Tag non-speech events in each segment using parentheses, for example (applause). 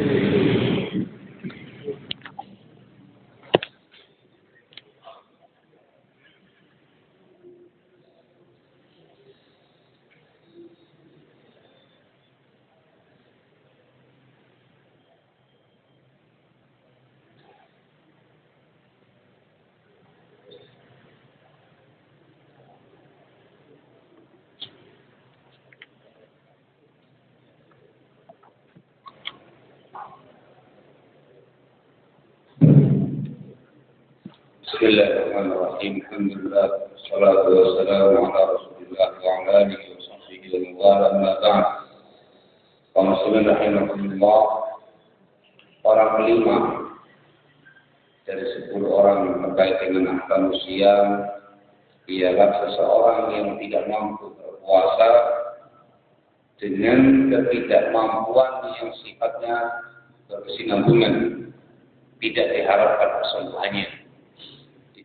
Amen. الله الرحمن الرحيم الحمد لله والصلاة والسلام على رسول الله وعلى آله وصحبه ومن والاه أما بعد kaum muslimin rahimahullah orang kelima dari sepuluh orang terkait dengan ahkam usia ialah seseorang yang tidak mampu berpuasa dengan ketidakmampuan yang sifatnya berkesinambungan tidak diharapkan kesembuhannya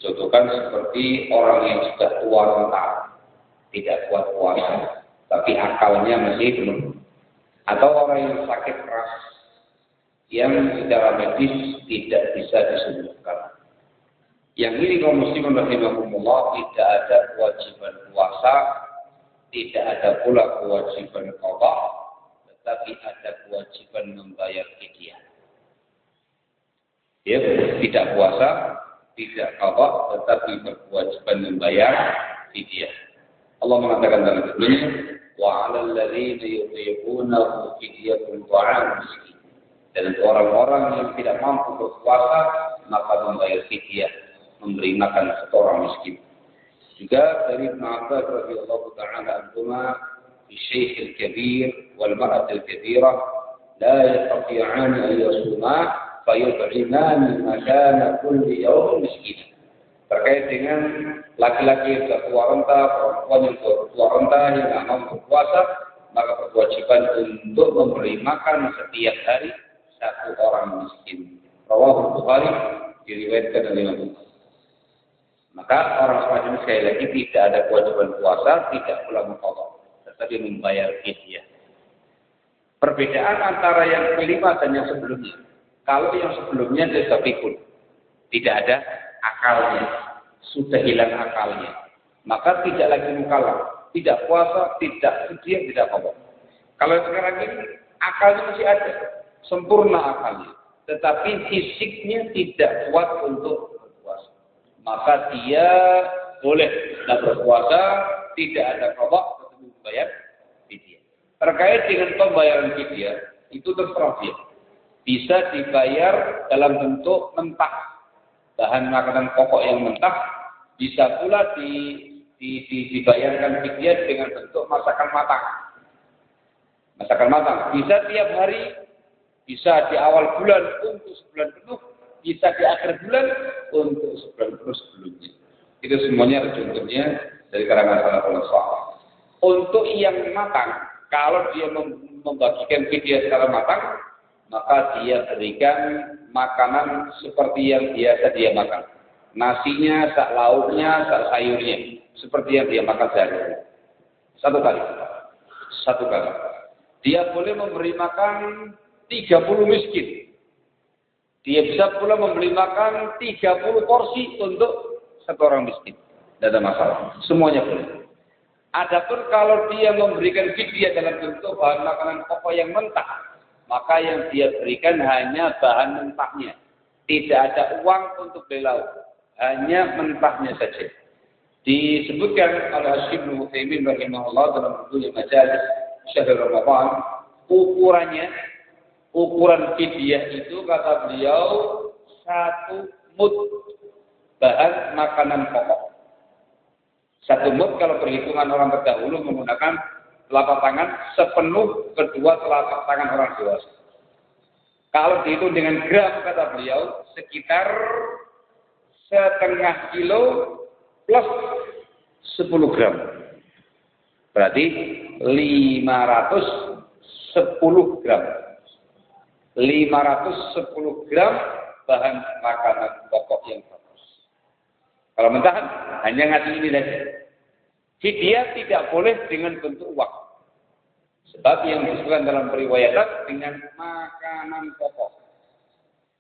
Contohkan seperti orang yang sudah tua renta, tidak kuat puasa, tapi akalnya masih belum. Atau orang yang sakit keras, yang secara medis tidak bisa disembuhkan. Yang ini kaum muslimin rahimahumullah tidak ada kewajiban puasa, tidak ada pula kewajiban qada, tetapi ada kewajiban membayar fidyah. Ya, tidak puasa, tidak qada tetapi berkewajiban membayar fidyah. Allah mengatakan dalam firman wa 'alal ladzina yutiqunahu fidyatun ta'am miskin. Dan orang-orang yang tidak mampu berpuasa maka membayar fidyah, memberi makan seorang miskin. Juga dari Ibn Abbas radhiyallahu ta'ala anhuma fi syekh al-kabir wal mar'at al-kabirah la yastati'an an yasuma fayut'imani makana kulli yawmin miskin. Terkait dengan laki-laki yang sudah tua renta, perempuan yang tua renta yang mampu berpuasa, maka berkewajiban untuk memberi makan setiap hari satu orang miskin. Rawahul Bukhari diriwayatkan oleh Imam Maka orang semacam sekali lagi tidak ada kewajiban puasa, tidak pula mengkodok, tetapi membayar fidyah. Perbedaan antara yang kelima dan yang sebelumnya. Kalau yang sebelumnya pikun, tidak ada akalnya, sudah hilang akalnya, maka tidak lagi mukalah, tidak puasa, tidak fidyah, tidak apa Kalau sekarang ini akalnya masih ada, sempurna akalnya, tetapi fisiknya tidak kuat untuk berpuasa. Maka dia boleh tidak berpuasa, tidak ada kobok, tetapi membayar fidyah. Terkait dengan pembayaran fidyah, itu terserah dia bisa dibayar dalam bentuk mentah. Bahan makanan pokok yang mentah bisa pula di, di, di, dibayarkan fidyah dengan bentuk masakan matang. Masakan matang bisa tiap hari, bisa di awal bulan untuk sebulan penuh, bisa di akhir bulan untuk sebulan penuh sebelumnya. Itu semuanya contohnya dari karangan salafus Untuk yang matang, kalau dia membagikan fidyah secara matang, maka dia berikan makanan seperti yang biasa dia makan. Nasinya, sak lauknya, sak sayurnya. Seperti yang dia makan sehari-hari. Satu kali. Satu kali. Dia boleh memberi makan 30 miskin. Dia bisa pula memberi makan 30 porsi untuk satu orang miskin. Tidak ada masalah. Semuanya boleh. Adapun kalau dia memberikan fidyah dalam bentuk bahan makanan pokok yang mentah, maka yang dia berikan hanya bahan mentahnya. Tidak ada uang untuk beli lauk. Hanya mentahnya saja. Disebutkan oleh Ibnu Muhammad rahimahullah dalam buku majalis syahr Ramadan, ukurannya, ukuran fidyah itu kata beliau satu mut bahan makanan pokok. Satu mut kalau perhitungan orang terdahulu menggunakan telapak tangan sepenuh kedua telapak tangan orang dewasa. Kalau dihitung dengan gram kata beliau sekitar setengah kilo plus 10 gram. Berarti 510 gram. 510 gram bahan makanan pokok yang bagus. Kalau mentahan hanya ngasih ini saja. Fidyah tidak boleh dengan bentuk uang. Sebab yang disebutkan dalam periwayatan dengan makanan pokok.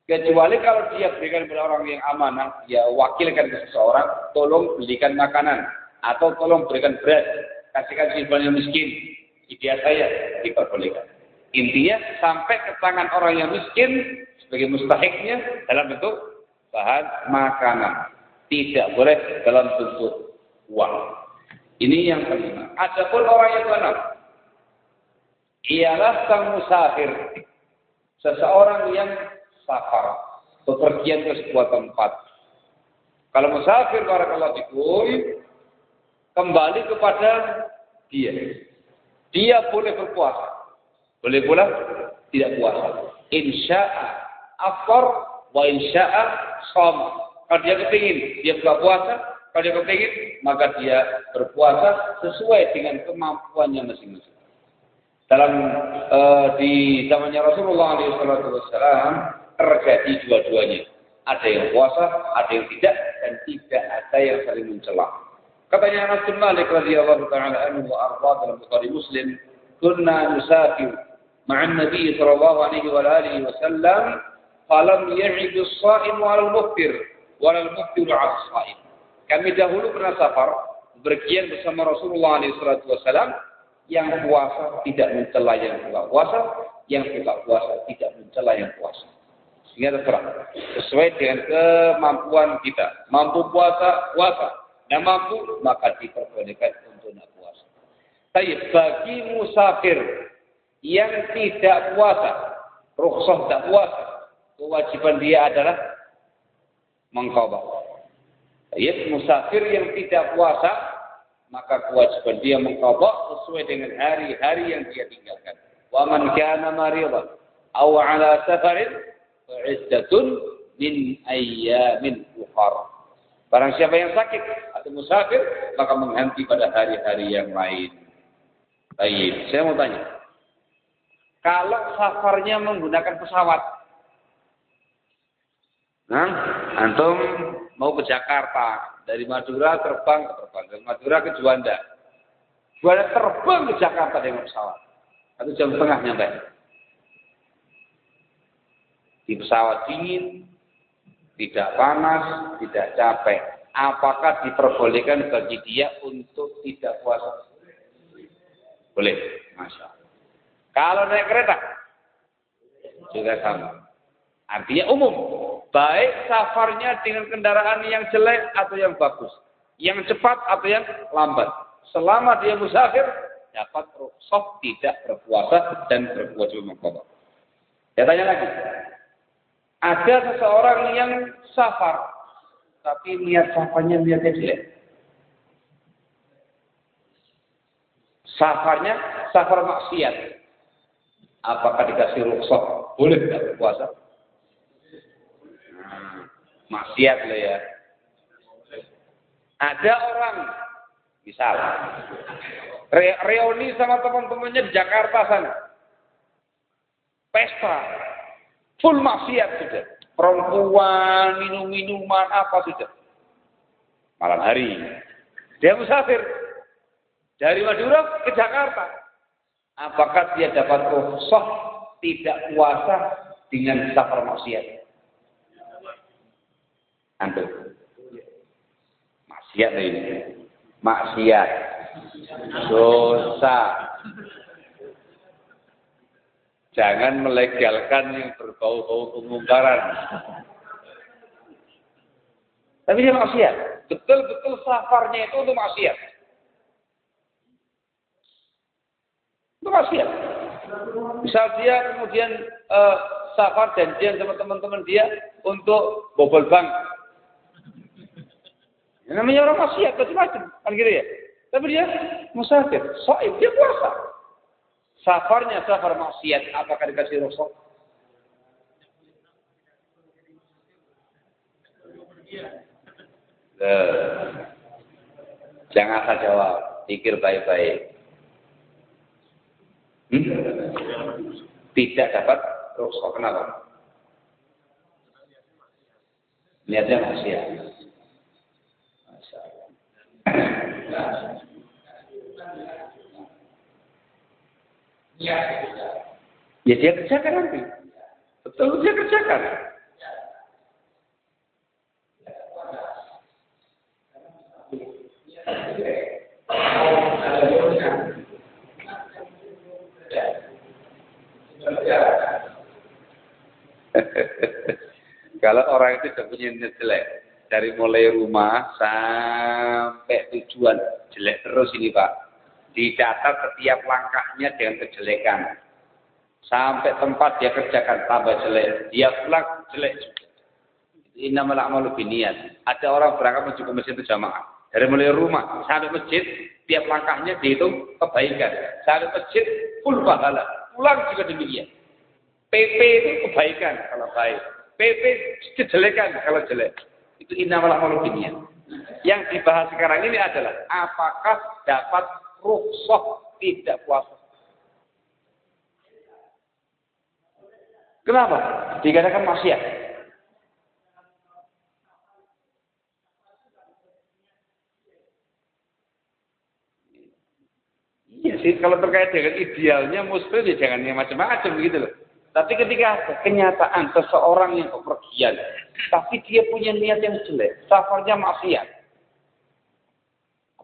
Kecuali kalau dia berikan kepada orang yang amanah, dia wakilkan ke seseorang, tolong belikan makanan. Atau tolong berikan beras, kasihkan simpan yang miskin. Ide saya diperbolehkan. Intinya sampai ke tangan orang yang miskin sebagai mustahiknya dalam bentuk bahan makanan. Tidak boleh dalam bentuk uang. Ini yang kelima. Adapun orang yang keenam ialah sang musafir. Seseorang yang safar, bepergian ke sebuah tempat. Kalau musafir barakallahu fikum kembali kepada dia. Dia boleh berpuasa. Boleh pula tidak puasa. Insya'a afar wa insya'a som. Kalau dia kepingin, dia buka puasa. Kalau dia kepingin, maka dia berpuasa sesuai dengan kemampuannya masing-masing. Dalam uh, di zamannya Rasulullah SAW, terjadi dua-duanya. Ada yang puasa, ada yang tidak, dan tidak ada yang saling mencela. Katanya Anas bin Malik radhiyallahu taala anhu wa arda dalam Bukhari Muslim, "Kunna nusafir ma'an Nabi sallallahu alaihi wa alihi wasallam, falam ya'id as-sha'im 'ala al-muftir, wa al-muftir 'ala as-sha'im." Kami dahulu pernah safar, berkian bersama Rasulullah alaihi wasallam, yang puasa tidak mencela yang buka puasa, yang buka puasa tidak mencela yang puasa. Sehingga terserah. Sesuai dengan kemampuan kita. Mampu puasa, puasa. Yang mampu, maka diperbolehkan untuk nak puasa. Tapi bagi musafir yang tidak puasa, rukhsah tidak puasa, kewajiban dia adalah mengkobak. Tapi musafir yang tidak puasa, maka kewajiban dia mengkobak sesuai dengan hari-hari yang dia tinggalkan. Wa man kana maridan aw ala safarin Fa'iddatun min ayyamin ukhar. Barang siapa yang sakit atau musafir, maka menghenti pada hari-hari yang lain. Baik, saya mau tanya. Kalau safarnya menggunakan pesawat, nah, antum mau ke Jakarta, dari Madura terbang ke terbang, dari Madura ke Juanda. Juanda terbang ke Jakarta dengan pesawat. Satu jam setengah nyampe di pesawat dingin, tidak panas, tidak capek. Apakah diperbolehkan bagi dia untuk tidak puasa? Boleh, masya. Kalau naik kereta juga sama. Artinya umum, baik safarnya dengan kendaraan yang jelek atau yang bagus, yang cepat atau yang lambat. Selama dia musafir, dapat rukhsah tidak berpuasa dan berpuasa mengkodok. Saya tanya lagi, ada seseorang yang safar, tapi niat safarnya niatnya jelek. Safarnya safar maksiat. Apakah dikasih rukhsah? Boleh tidak berpuasa? Maksiat lah ya. Ada orang, misal, re reuni sama teman-temannya di Jakarta sana. Pesta, Full maksiat sudah. Perempuan, minum-minuman, apa sudah. Malam hari. Dia musafir. Dari Madura ke Jakarta. Apakah dia dapat rukhsah tidak puasa dengan safar maksiat? Antum. Maksiat ini. Maksiat. Dosa. Jangan melegalkan yang berbau-bau kemungkaran. Tapi dia maksiat. Betul-betul safarnya itu untuk maksiat. Itu maksiat. Misal dia kemudian uh, safar janjian sama teman-teman dia untuk bobol bank. Yang namanya orang maksiat, macam-macam. Kan gitu ya. Tapi dia musafir, soib, dia puasa. Safarnya safar maksiat, apakah dikasih rukhsah? Jangan asal jawab, pikir baik-baik. Hmm? Tidak dapat rukhsah, kenapa? Niatnya maksiat. Allah. Ya dia kerjakan nanti. Betul dia kerjakan. (laughs) Kalau orang itu sudah punya jelek, dari mulai rumah sampai tujuan jelek terus ini Pak. Dicatat setiap langkahnya dengan kejelekan. Sampai tempat dia kerjakan tambah jelek. Dia pulang jelek juga. Namanya amalu biniat. Ada orang berangkat menuju ke masjid itu jamaah. Dari mulai rumah sampai masjid, tiap langkahnya dihitung kebaikan. Sampai masjid, full pahala. Pulang juga demikian. PP itu kebaikan kalau baik. PP kejelekan kalau jelek. Itu innamal amalu biniat. Yang dibahas sekarang ini adalah apakah dapat rukhsah tidak puasa. Kenapa? Dikatakan maksiat. Iya sih, kalau terkait dengan idealnya muslim ya jangan yang macam-macam gitu loh. Tapi ketika kenyataan seseorang yang kepergian, tapi dia punya niat yang jelek, safarnya maksiat.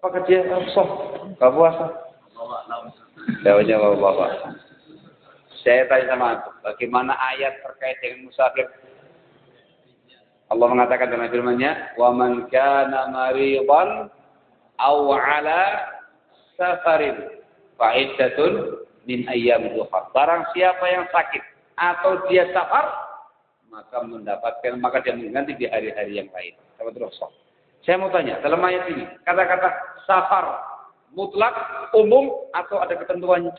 Apakah dia rusak? Gak puasa? Jawabnya bapak-bapak. Saya tanya sama aku, bagaimana ayat terkait dengan musafir? Allah mengatakan dalam firman-Nya, "Wa man kana maridan aw 'ala safarin fa'iddatun min ayyam ukhra. Barang siapa yang sakit atau dia safar, maka mendapatkan maka dia mengganti di hari-hari yang lain. Sama terus. Saya mau tanya, dalam ayat ini kata-kata safar mutlak umum atau ada ketentuannya?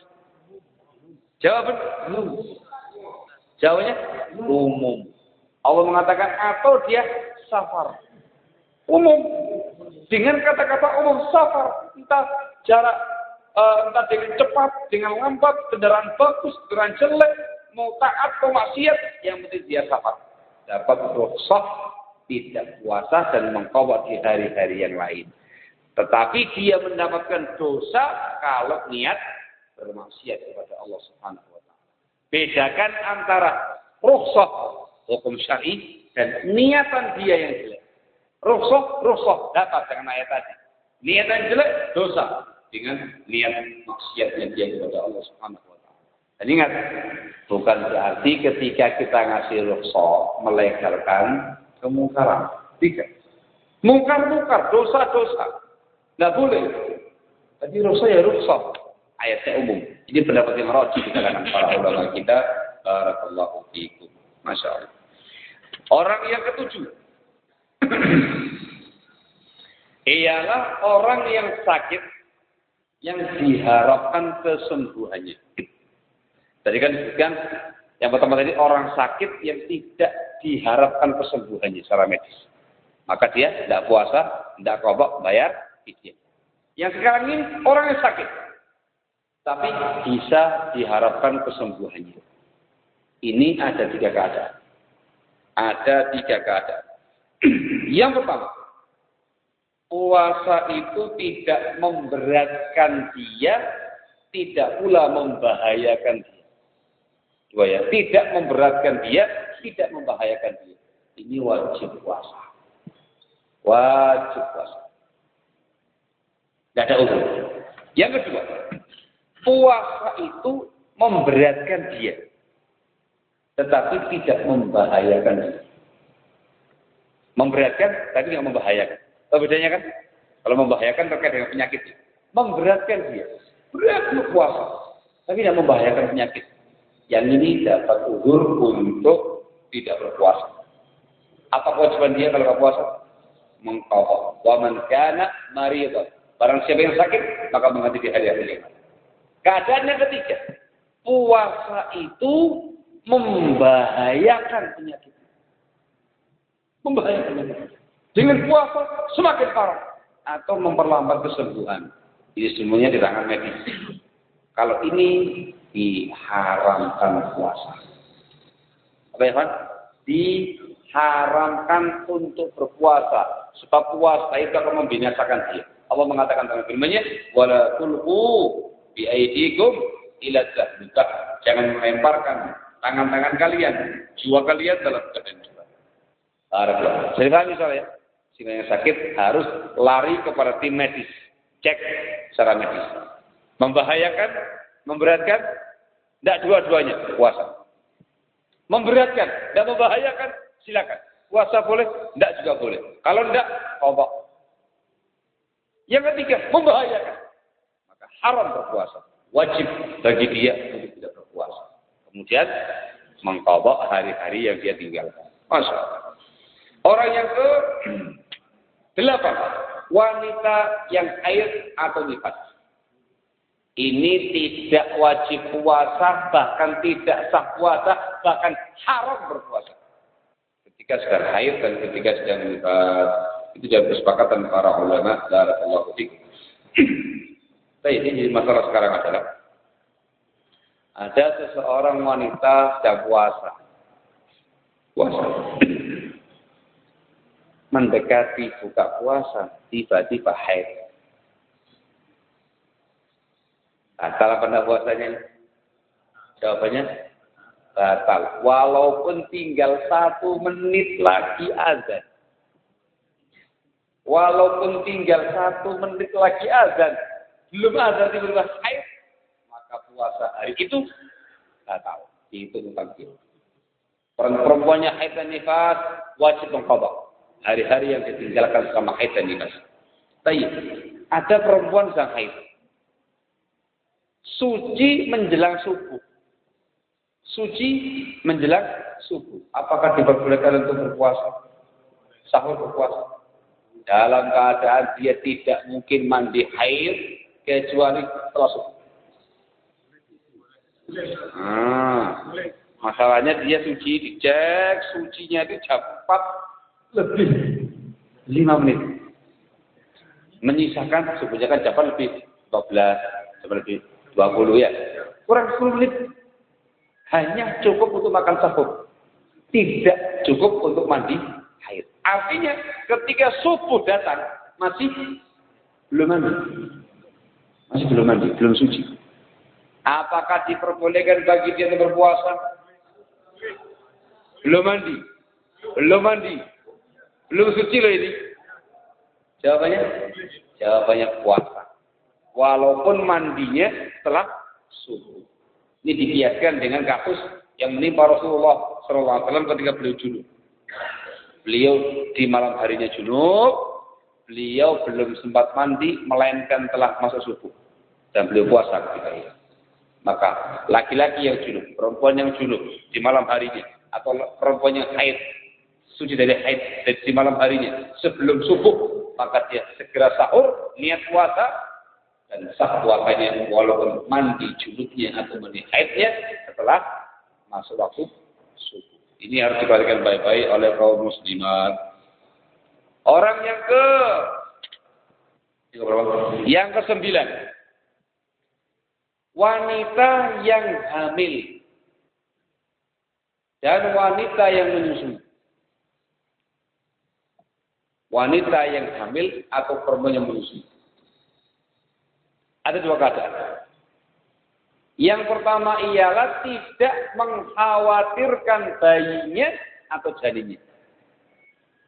Jawaban umum. Jawabnya umum. Allah mengatakan atau dia safar. Umum. Dengan kata-kata umum safar, entah jarak uh, entah dengan cepat, dengan lambat, kendaraan bagus, kendaraan jelek, mau taat, mau maksiat, yang penting dia sabar. Dapat rukhsah, tidak puasa dan mengkawat di hari-hari yang lain. Tetapi dia mendapatkan dosa kalau niat bermaksiat kepada Allah Subhanahu wa taala. Bedakan antara rukhsah hukum syar'i dan niatan dia yang jelek. Rukhsah, rukhsah dapat dengan ayat tadi. Niatan jelek dosa dengan niat maksiatnya dia kepada Allah Subhanahu. Dan ingat, bukan berarti ketika kita ngasih rukhsah melegalkan kemungkaran. Tidak. Mungkar-mungkar, dosa-dosa. Tidak boleh. Tadi rukhsah ya rukhsah. Ayatnya umum. Ini pendapat yang roji di kalangan para ulama kita. Barakallahu fiikum. Masya Allah. Orang yang ketujuh. (clears throat) ialah orang yang sakit yang diharapkan kesembuhannya. Tadi kan disebutkan yang pertama tadi orang sakit yang tidak diharapkan kesembuhannya secara medis. Maka dia tidak puasa, tidak kobok, bayar fidyah. Yang sekarang ini orang yang sakit, tapi bisa diharapkan kesembuhannya. Ini ada tiga keadaan. Ada tiga keadaan. (clears throat) yang pertama, puasa itu tidak memberatkan dia, tidak pula membahayakan dia. Dua ya, tidak memberatkan dia, tidak membahayakan dia. Ini wajib puasa. Wajib puasa. Tidak ada umur. Yang kedua, puasa itu memberatkan dia. Tetapi tidak membahayakan dia. Memberatkan, tapi tidak membahayakan. Tahu bedanya kan? Kalau membahayakan terkait dengan penyakit. Memberatkan dia. Berat puasa. Tapi tidak membahayakan penyakit. Yang ini dapat uzur untuk tidak berpuasa. Apa kewajiban dia kalau tidak puasa? Mengkawal. Wa man kana maridan. Barang siapa yang sakit, maka mengganti di hari-hari yang Keadaan yang ketiga. Puasa itu membahayakan penyakit. Membahayakan penyakit. Dengan puasa semakin parah atau memperlambat kesembuhan. Ini semuanya di tangan medis. Kalau ini diharamkan puasa. Apa ya, Pak? Diharamkan untuk berpuasa. Sebab puasa itu akan membinasakan dia. Allah mengatakan dalam firman-Nya, "Wala tulqu bi aydikum ila tahluka. Jangan melemparkan tangan-tangan kalian, jiwa kalian dalam keadaan juga. Barakallah. Saya paham misalnya, sehingga yang sakit harus lari kepada tim medis. Cek secara medis. Membahayakan, memberatkan, tidak dua-duanya puasa. Memberatkan, tidak membahayakan, silakan. Puasa boleh, tidak juga boleh. Kalau tidak, Allah. Yang ketiga, membahayakan. Maka haram berpuasa. Wajib bagi dia untuk tidak berpuasa. Kemudian mengkobok hari-hari yang dia tinggalkan. Allah. Orang yang ke (clears throat) delapan, wanita yang haid atau nifas. Ini tidak wajib puasa, bahkan tidak sah puasa, bahkan haram berpuasa. Ketika sedang haid dan ketika sedang nifas. Itu jadi kesepakatan para ulama dari Allah Tapi ini jadi masalah sekarang adalah ada seseorang wanita sedang puasa. Puasa. (clears throat) Mendekati buka puasa, tiba-tiba haid. Batal apa puasanya? Jawabannya batal. Walaupun tinggal satu menit lagi azan. Walaupun tinggal satu menit lagi azan. Belum azan tiba-tiba haid maka puasa hari itu batal. Itu tentang itu. Perempuannya haid dan nifas wajib mengqadha hari-hari yang ditinggalkan sama haid dan nifas. Tapi ada perempuan yang haid. Suci menjelang subuh. Suci menjelang subuh. Apakah diperbolehkan untuk berpuasa? Sahur berpuasa. Dalam keadaan dia tidak mungkin mandi haid kecuali setelah. Ah, masalahnya dia suci, dicek sucinya itu cepat lebih 5 menit. Menyisakan subuhnya kan jam lebih 12, jam lebih 20 ya. Kurang 10 menit. Hanya cukup untuk makan sahur. Tidak cukup untuk mandi haid. Artinya ketika subuh datang masih belum mandi. Masih belum mandi, belum suci. Apakah diperbolehkan bagi dia untuk berpuasa? Belum mandi. Belum mandi. Belum suci loh ini. Jawabannya? Jawabannya puasa. Walaupun mandinya setelah subuh. Ini dikiaskan dengan kasus yang menimpa Rasulullah SAW ketika beliau junub. Beliau di malam harinya junub, beliau belum sempat mandi, melainkan telah masuk subuh. Dan beliau puasa ketika itu. Maka laki-laki yang junub, perempuan yang junub di malam harinya, atau perempuan yang haid, suci dari haid di malam harinya, sebelum subuh, maka dia segera sahur, niat puasa, dan sah puasanya walaupun mandi junubnya atau mandi haidnya setelah masuk waktu subuh. Ini harus diperhatikan baik-baik oleh kaum muslimat. Orang yang ke yang ke sembilan wanita yang hamil dan wanita yang menyusui. Wanita yang hamil atau perempuan yang menyusui. Ada dua keadaan. Yang pertama ialah tidak mengkhawatirkan bayinya atau janinnya.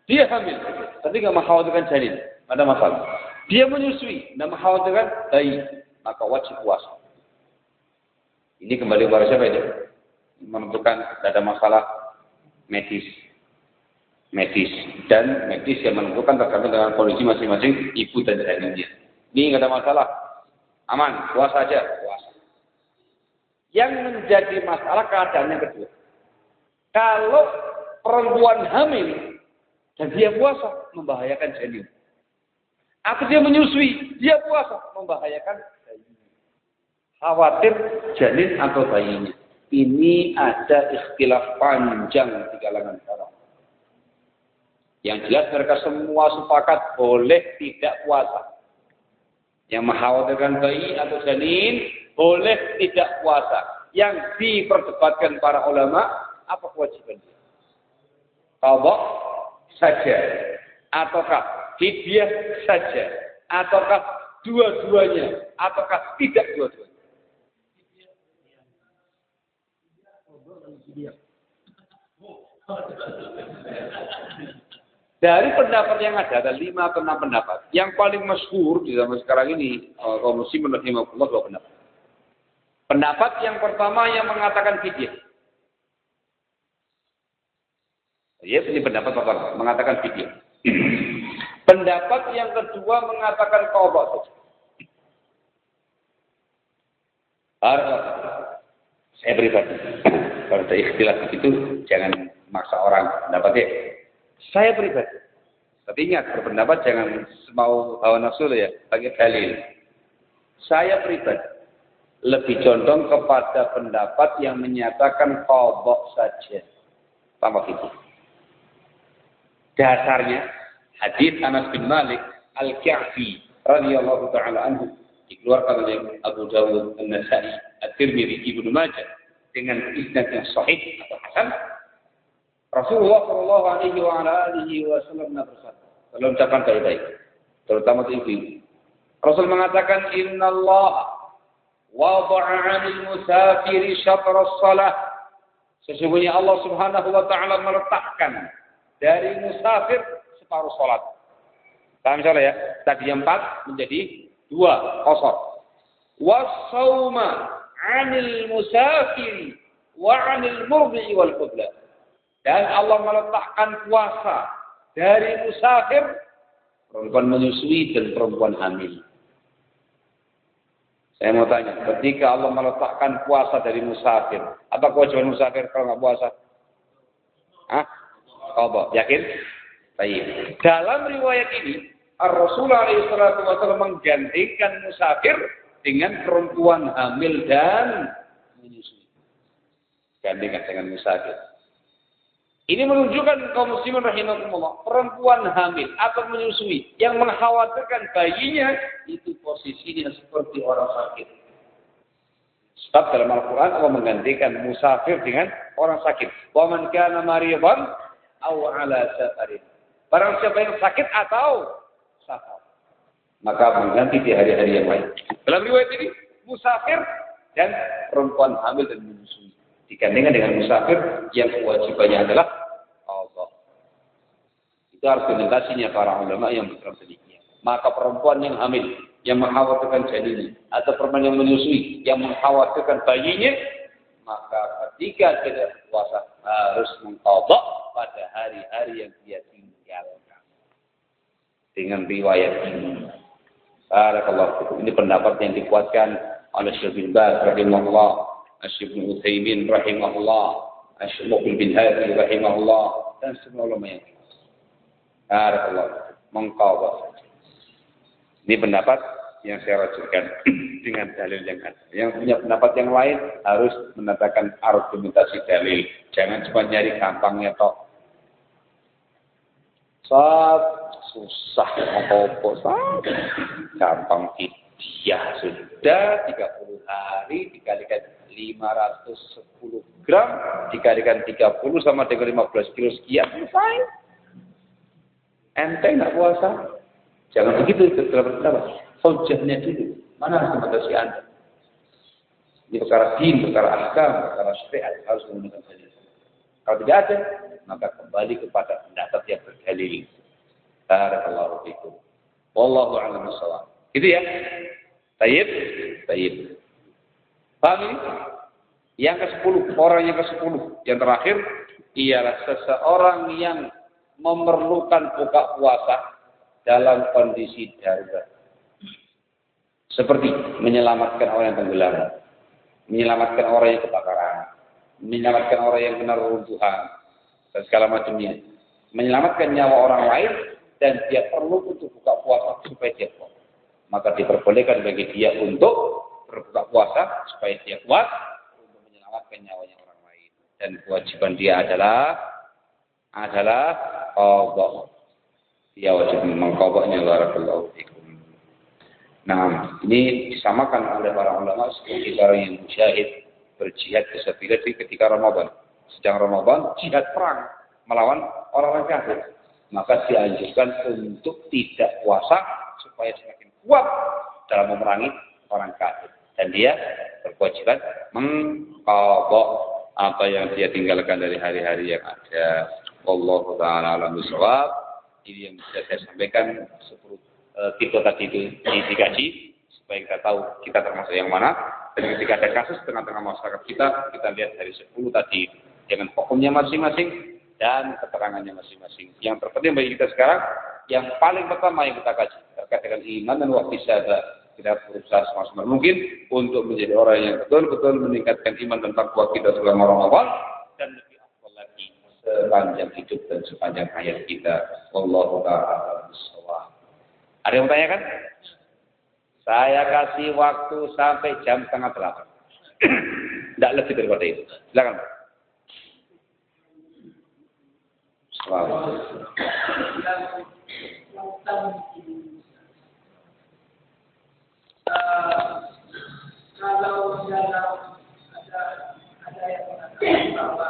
Dia hamil, tapi nggak mengkhawatirkan janin, ada masalah. Dia menyusui, tidak mengkhawatirkan bayi, maka wajib puasa. Ini kembali kepada siapa ini? Menentukan ada masalah medis. Medis. Dan medis yang menentukan tergantung dengan kondisi masing-masing ibu dan janinnya. Ini nggak ada masalah. Aman, puasa saja, puasa. Yang menjadi masalah keadaan yang kedua. Kalau perempuan hamil dan dia puasa, membahayakan janin. Atau dia menyusui, dia puasa, membahayakan khawatir janin atau bayinya. Ini ada istilah panjang di kalangan para Yang jelas mereka semua sepakat boleh tidak puasa. Yang mengkhawatirkan bayi atau janin boleh tidak puasa. Yang diperdebatkan para ulama, apa kewajibannya? Tabok saja. Ataukah hadiah saja. Ataukah dua-duanya. Ataukah tidak dua-duanya. (laughs) Dari pendapat yang ada, ada lima atau pendapat. Yang paling masyhur di zaman sekarang ini, eh, kaum muslim rahimahullah dua pendapat. Pendapat yang pertama yang mengatakan fidyah. Ya, ini pendapat pertama, mengatakan fidyah. (clears throat) pendapat yang kedua mengatakan qadha. Saya pribadi, (clears throat) kalau ada ikhtilaf begitu, jangan maksa orang pendapatnya. Saya pribadi, tapi ingat berpendapat jangan mau hawa nafsu ya, pakai dalil. Saya pribadi lebih condong kepada pendapat yang menyatakan kobok saja, tanpa itu. Dasarnya hadis Anas bin Malik Al-Ka'fi radhiyallahu taala anhu dikeluarkan oleh Abu Dawud, An-Nasai, At-Tirmidzi, Ibnu Majah dengan isnad yang sahih atau hasan. Rasulullah Shallallahu Alaihi Wasallam bersabda dalam ucapan baik-baik, terutama itu Rasul mengatakan Inna Allah wada'a 'anil musafiri syatra salah. Sesungguhnya Allah Subhanahu wa taala meletakkan dari musafir separuh salat. Paham misalnya ya? Tadi empat menjadi Dua, kosor. Wasauma anil musafiri wa anil murdi wal qubla. Dan Allah meletakkan puasa dari musafir, perempuan menyusui dan perempuan hamil. Saya mau tanya, ketika Allah meletakkan puasa dari musafir, apa kewajiban musafir kalau nggak puasa? Hah? Kau yakin? Baik. Dalam riwayat ini, Rasulullah SAW menggantikan musafir dengan perempuan hamil dan menyusui. Gantikan dengan musafir. Ini menunjukkan kaum muslimin rahimahumullah, perempuan hamil atau menyusui yang mengkhawatirkan bayinya itu posisinya seperti orang sakit. Sebab dalam Al-Quran Allah menggantikan musafir dengan orang sakit. Wa man kana maridan aw ala safarin. Barang siapa yang sakit atau safar. Maka mengganti di hari-hari yang lain. Dalam riwayat ini, musafir dan perempuan hamil dan menyusui. Digandingkan dengan musafir yang kewajibannya adalah. Itu argumentasinya para ulama yang berkata demikian. Maka perempuan yang hamil, yang mengkhawatirkan janinnya, atau perempuan yang menyusui, yang mengkhawatirkan bayinya, maka ketika tidak puasa harus mengkodok pada hari-hari yang dia dengan riwayat ini. Barakallahu Ini pendapat yang dikuatkan oleh Syekh bin Baz rahimahullah, Syekh bin Utsaimin rahimahullah, Syekh bin Hadi rahimahullah dan semua ulama yang Barakallahu mengkawal. Ini pendapat yang saya rajukan (clears throat) dengan dalil yang ada. Yang punya pendapat yang lain harus mendatangkan argumentasi dalil. Jangan cuma nyari gampangnya tok. Saat susah apa-apa saja. Gampang fidyah sudah 30 hari dikalikan 510 gram dikalikan 30 sama dengan 15 kilo sekian selesai. Ente nggak puasa. Jangan begitu itu dalam pertama. Hujahnya dulu. Mana argumentasi Anda? Ini perkara din, perkara ahkam, perkara syariat harus menggunakan saja. Kalau tidak ada, maka kembali kepada pendapat yang berdalil. Barakallahu fikum. Wallahu a'lam bishawab. Itu ya. Tayyib, tayyib. Paham ini? Yang ke-10, orang yang ke-10, yang terakhir ialah seseorang yang memerlukan buka puasa dalam kondisi darurat. Seperti menyelamatkan orang yang tenggelam, menyelamatkan orang yang kebakaran, menyelamatkan orang yang kena runtuhan, dan segala macamnya. Menyelamatkan nyawa orang lain dan dia perlu untuk buka puasa supaya dia kuat. Maka diperbolehkan bagi dia untuk berbuka puasa supaya dia kuat untuk menyelamatkan nyawanya orang lain. Dan kewajiban dia adalah adalah qadha. Dia wajib mengqadhanya barakallahu fikum. Nah, ini disamakan oleh para ulama seperti orang yang musyahid berjihad fisabilillah ketika Ramadan. Sedang Ramadan jihad perang melawan orang-orang kafir maka dianjurkan untuk tidak puasa supaya semakin kuat dalam memerangi orang kafir. Dan dia berkewajiban mengkobok apa yang dia tinggalkan dari hari-hari yang ada. Allah taala alam bisawab. Ini yang bisa saya sampaikan sepuluh uh, tipe tadi itu dikaji supaya kita tahu kita termasuk yang mana. Dan ketika ada kasus tengah-tengah masyarakat kita, kita lihat dari sepuluh tadi dengan hukumnya masing-masing dan keterangannya masing-masing. Yang terpenting bagi kita sekarang, yang paling pertama yang kita kaji terkait dengan iman dan waktu syahada kita berusaha semaksimal mungkin untuk menjadi orang yang betul-betul meningkatkan iman dan takwa kita selama Ramadan dan sepanjang hidup dan sepanjang hayat kita. Wallahu taala Ada yang bertanya kan? Saya kasih waktu sampai jam setengah delapan. (clears throat) Tidak lebih daripada itu. Silakan. Wow. kalau dalam ada ada yang mengatakan bahwa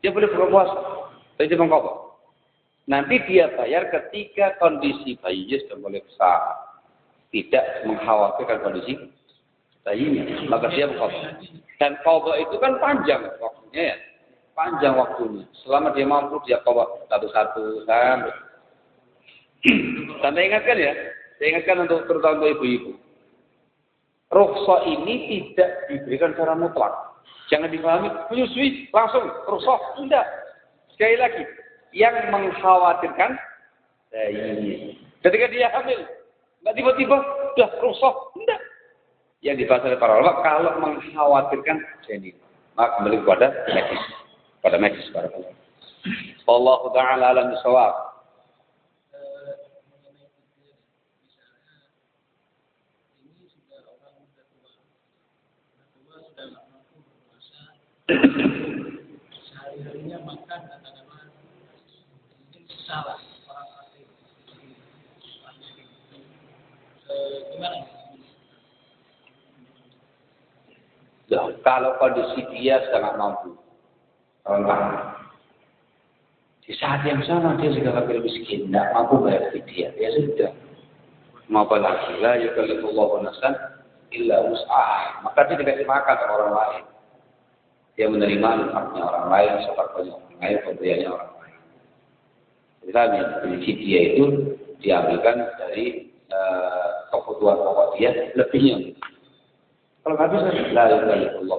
dia boleh berpuasa. Tapi dia mengkodok. Nanti dia bayar ketika kondisi bayinya sudah mulai besar. Tidak mengkhawatirkan kondisi bayinya. Maka dia mengkodok. Dan kodok itu kan panjang waktunya ya. Panjang waktunya. Selama dia mampu dia kodok satu-satu sampai. Dan ingatkan ya, saya ingatkan untuk terutama untuk ibu-ibu. Ruksa ini tidak diberikan secara mutlak. Jangan dipahami menyusui langsung ruksa. Tidak. Sekali lagi, yang mengkhawatirkan bayi. Ketika dia hamil, nggak tiba-tiba sudah ruksa. Tidak. Yang dibahas oleh para ulama kalau mengkhawatirkan janin, maka kembali kepada medis, pada medis para ulama. Allah Taala alam. sehari-harinya makan katakanlah mungkin salah orang asing gimana Loh, kalau kondisi dia sangat mampu, rentan. Di saat yang sama dia juga fakir miskin, tidak mampu bayar fidyah, ya sudah. Mau apa lagi? La yukallifullahu nafsan illa usaha. Maka dia dikasih makan sama orang lain. Dia menerima infaknya orang lain, sopakonya orang lain, pemberiannya orang lain. Jadi dia itu diambilkan dari uh, kebutuhan pokok dia lebihnya. Kalau nggak bisa, la ilaha Allah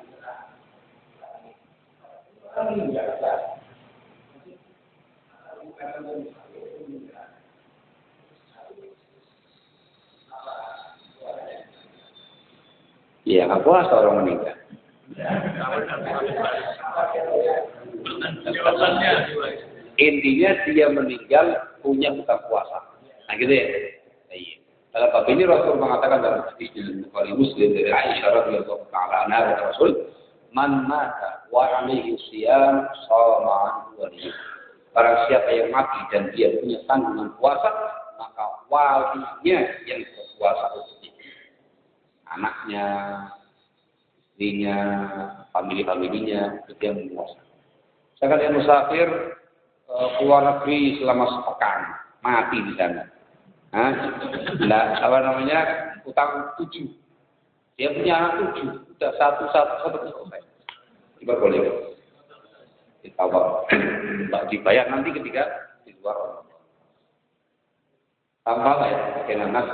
nggak puasa orang meninggal. Intinya dia meninggal punya hutang puasa. Nah gitu ya. Iya. Dalam bab ini Rasul mengatakan dalam hadis di Bukhari Muslim dari Aisyah radhiyallahu taala anha kata Rasul, "Man mata wa alaihi siyam shoma wali." Barang siapa yang mati dan dia punya tanggungan puasa, maka walinya yang berpuasa untuk Anaknya, istrinya, famili-familinya, itu yang berpuasa. Misalkan yang musafir eh, keluar negeri selama sepekan, mati di sana Hah? Nah, apa namanya? Utang tujuh. Dia punya anak tujuh. Sudah satu satu satu selesai. Tiba boleh. Ditawar. Mbak dibayar nanti ketika di luar Tambah ya, pakai nanas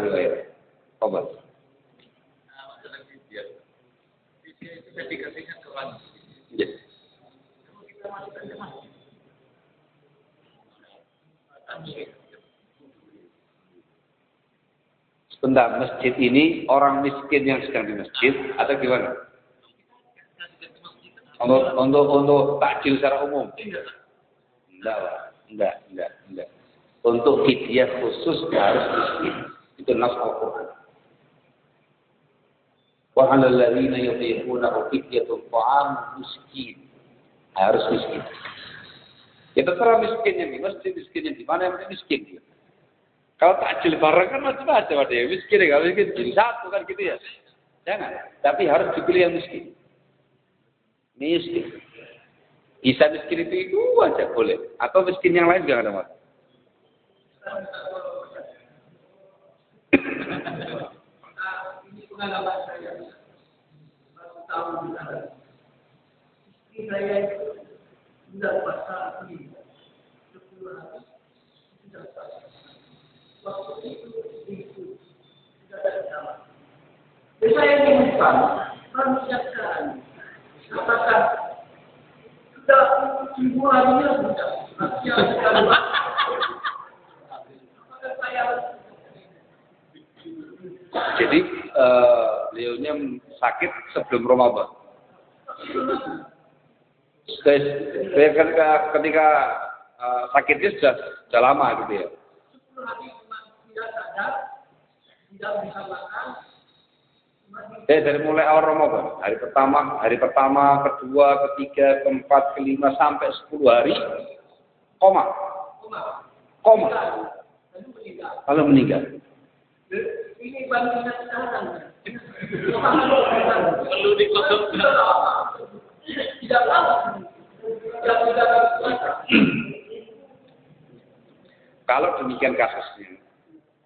riwayat. Coba. Yes. Sebentar, masjid ini orang miskin yang sedang di masjid atau gimana? Untuk untuk untuk takjil secara umum? Enggak. Enggak, enggak, enggak. Untuk fidyah khusus harus miskin. Itu nas Al-Quran. 'Alal ladzina yutiqunahu fidyatun ta'am miskin. Harus miskin. Ya terserah miskinnya di masjid, miskinnya di mana, yang miskin dia. Kalau takjil bareng kan macam-macam ada yang miskin, kalau miskin jadi satu kan gitu ya. Jangan. Tapi harus dipilih yang miskin. Miskin. Bisa miskin itu itu aja boleh. Atau miskin yang lain juga ada ini pengalaman saya. Satu tahun di sana. Istri saya itu puasa ini. Sepuluh. Waktu itu, itu. Sudah ada sama. Jadi saya. Apakah sudah sudah. Apakah saya Jadi eh, beliaunya sakit sebelum Ramadan. Saya ketika, ketika eh, sakitnya sudah sudah lama gitu ya. Eh dari mulai awal Ramadan, hari pertama, hari pertama, kedua, ketiga, keempat, kelima sampai sepuluh hari koma, koma, lalu meninggal. Ini bandingnya sekarang. Perlu dikodokkan. Tidak. Tidak tidak. Kalau demikian kasusnya,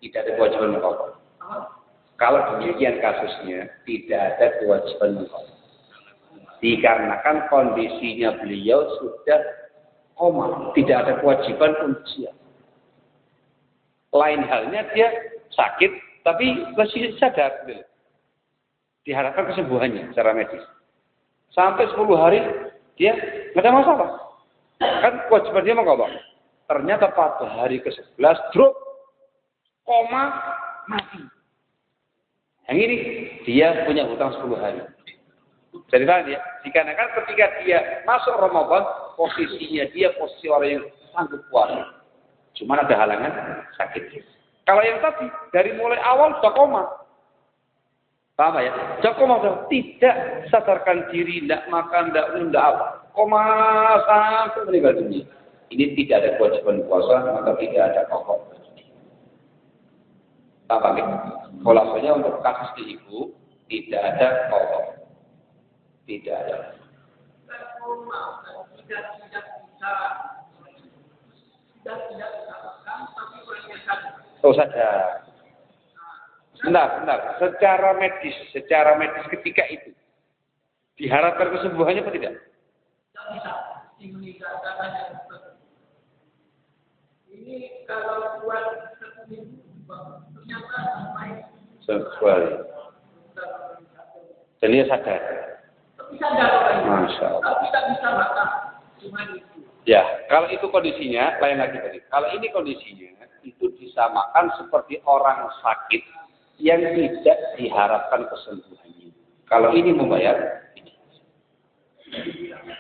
tidak ada kewajiban mengkodok. Kalau demikian kasusnya, tidak ada kewajiban mengkodok. Dikarenakan kondisinya beliau sudah koma, tidak ada kewajiban untuk siap. Lain halnya dia sakit, tapi masih sadar. Diharapkan kesembuhannya secara medis. Sampai 10 hari, dia nggak ada masalah. Kan kewajiban dia mengkodok. Ternyata pada hari ke-11 drop koma mati. Yang ini dia punya hutang 10 hari. Jadi tadi ya, dikarenakan ketika dia masuk Ramadan, posisinya dia posisi orang yang sanggup puasa. Cuma ada halangan sakit. Kalau yang tadi dari mulai awal sudah koma. Paham ya? Koma sudah tidak sadarkan diri, tidak makan, tidak tidak apa. Koma sampai meninggal dunia. Ini tidak ada kewajiban puasa, maka tidak ada pokok. Paham ya? Kholasanya untuk kasus di ibu tidak ada pokok. Tidak ada. Tidak tidak tidak tidak makan, tapi orangnya sadar. Oh sadar. Benar, benar. Secara medis, secara medis ketika itu diharapkan kesembuhannya apa tidak? Tidak bisa. Ini kalau buat satu ternyata sampai Sekali. Dan dia sadar. Tapi sadar. Masya Allah. Tapi bisa makan. Cuma itu. Ya, kalau itu kondisinya, lain lagi tadi. Kalau ini kondisinya, itu disamakan seperti orang sakit yang tidak diharapkan kesembuhannya. Kalau ini membayar, ini.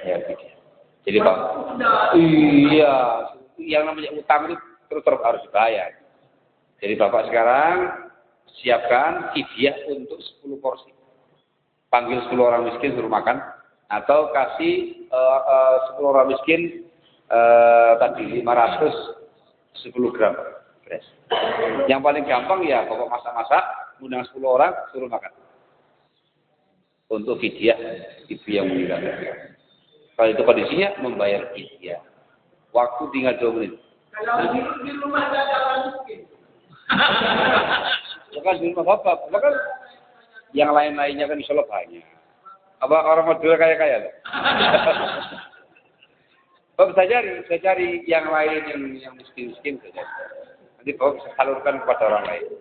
Ya, tidak. Jadi Pak, iya, yang namanya utang itu terus terus harus dibayar. Jadi Bapak sekarang siapkan fidyah untuk 10 porsi. Panggil 10 orang miskin suruh makan atau kasih uh, uh, 10 orang miskin uh, tadi 500 10 gram beras. Yang paling gampang ya Bapak masak-masak, undang 10 orang suruh makan. Untuk fidyah ibu yang meninggal. Kalau itu kondisinya membayar fidyah. Waktu tinggal 2 menit. kalau di, di rumah ada orang miskin. (laughs) Bukan di rumah bapak, bahkan yang lain-lainnya kan insya Allah banyak. Apa orang Madura kaya-kaya loh. (laughs) Bapak saya cari, saya cari yang lain yang yang miskin-miskin saja. Nanti Bapak bisa salurkan kepada orang lain.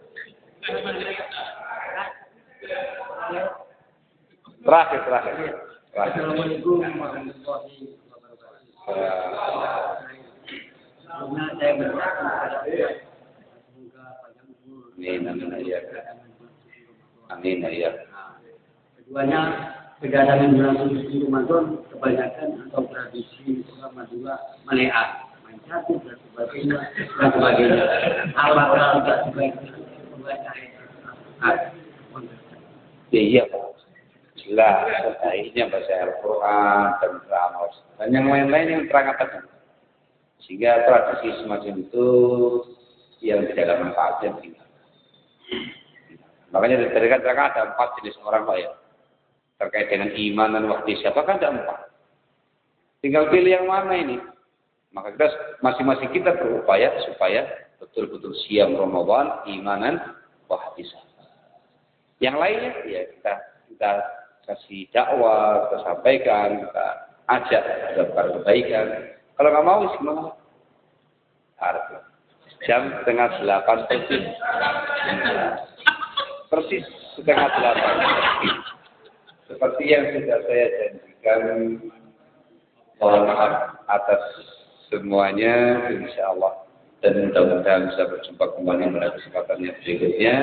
Terakhir, terakhir. terakhir. Assalamualaikum warahmatullahi wabarakatuh. Amin, amin, ya. Amin, ya. Keduanya kedatangan bulan suci Ramadan kebanyakan atau tradisi orang Madura dan sebagainya. Apakah tidak sebaiknya membaca ayat Ya, iya, Pak. Jelas, sebaiknya baca Al-Quran beramal. Dan yang lain-lain yang terang atas. Sehingga tradisi semacam itu yang tidak ada manfaatnya tinggal. Makanya dari kan ada empat jenis orang Pak ya. Terkait dengan iman dan waktu siapa kan ada empat. Tinggal pilih yang mana ini. Maka kita masing-masing kita berupaya supaya betul-betul siam Ramadan, imanan, wahdisan. Yang lainnya ya kita kita kasih dakwah, kita sampaikan, kita ajak agar kebaikan. Kalau nggak mau, gimana? Harus. Jam setengah delapan persis. Persis setengah delapan. Seperti yang sudah saya janjikan, mohon maaf atas semuanya insya Allah dan mudah-mudahan bisa berjumpa kembali pada kesempatan yang berikutnya.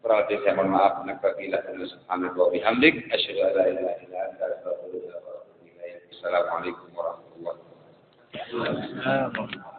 Berarti saya mohon maaf nakabila dan subhanahu wa bihamdik. Asyhadu an la ilaha illa anta astaghfiruka wa atubu ilaik. Assalamualaikum warahmatullahi wabarakatuh.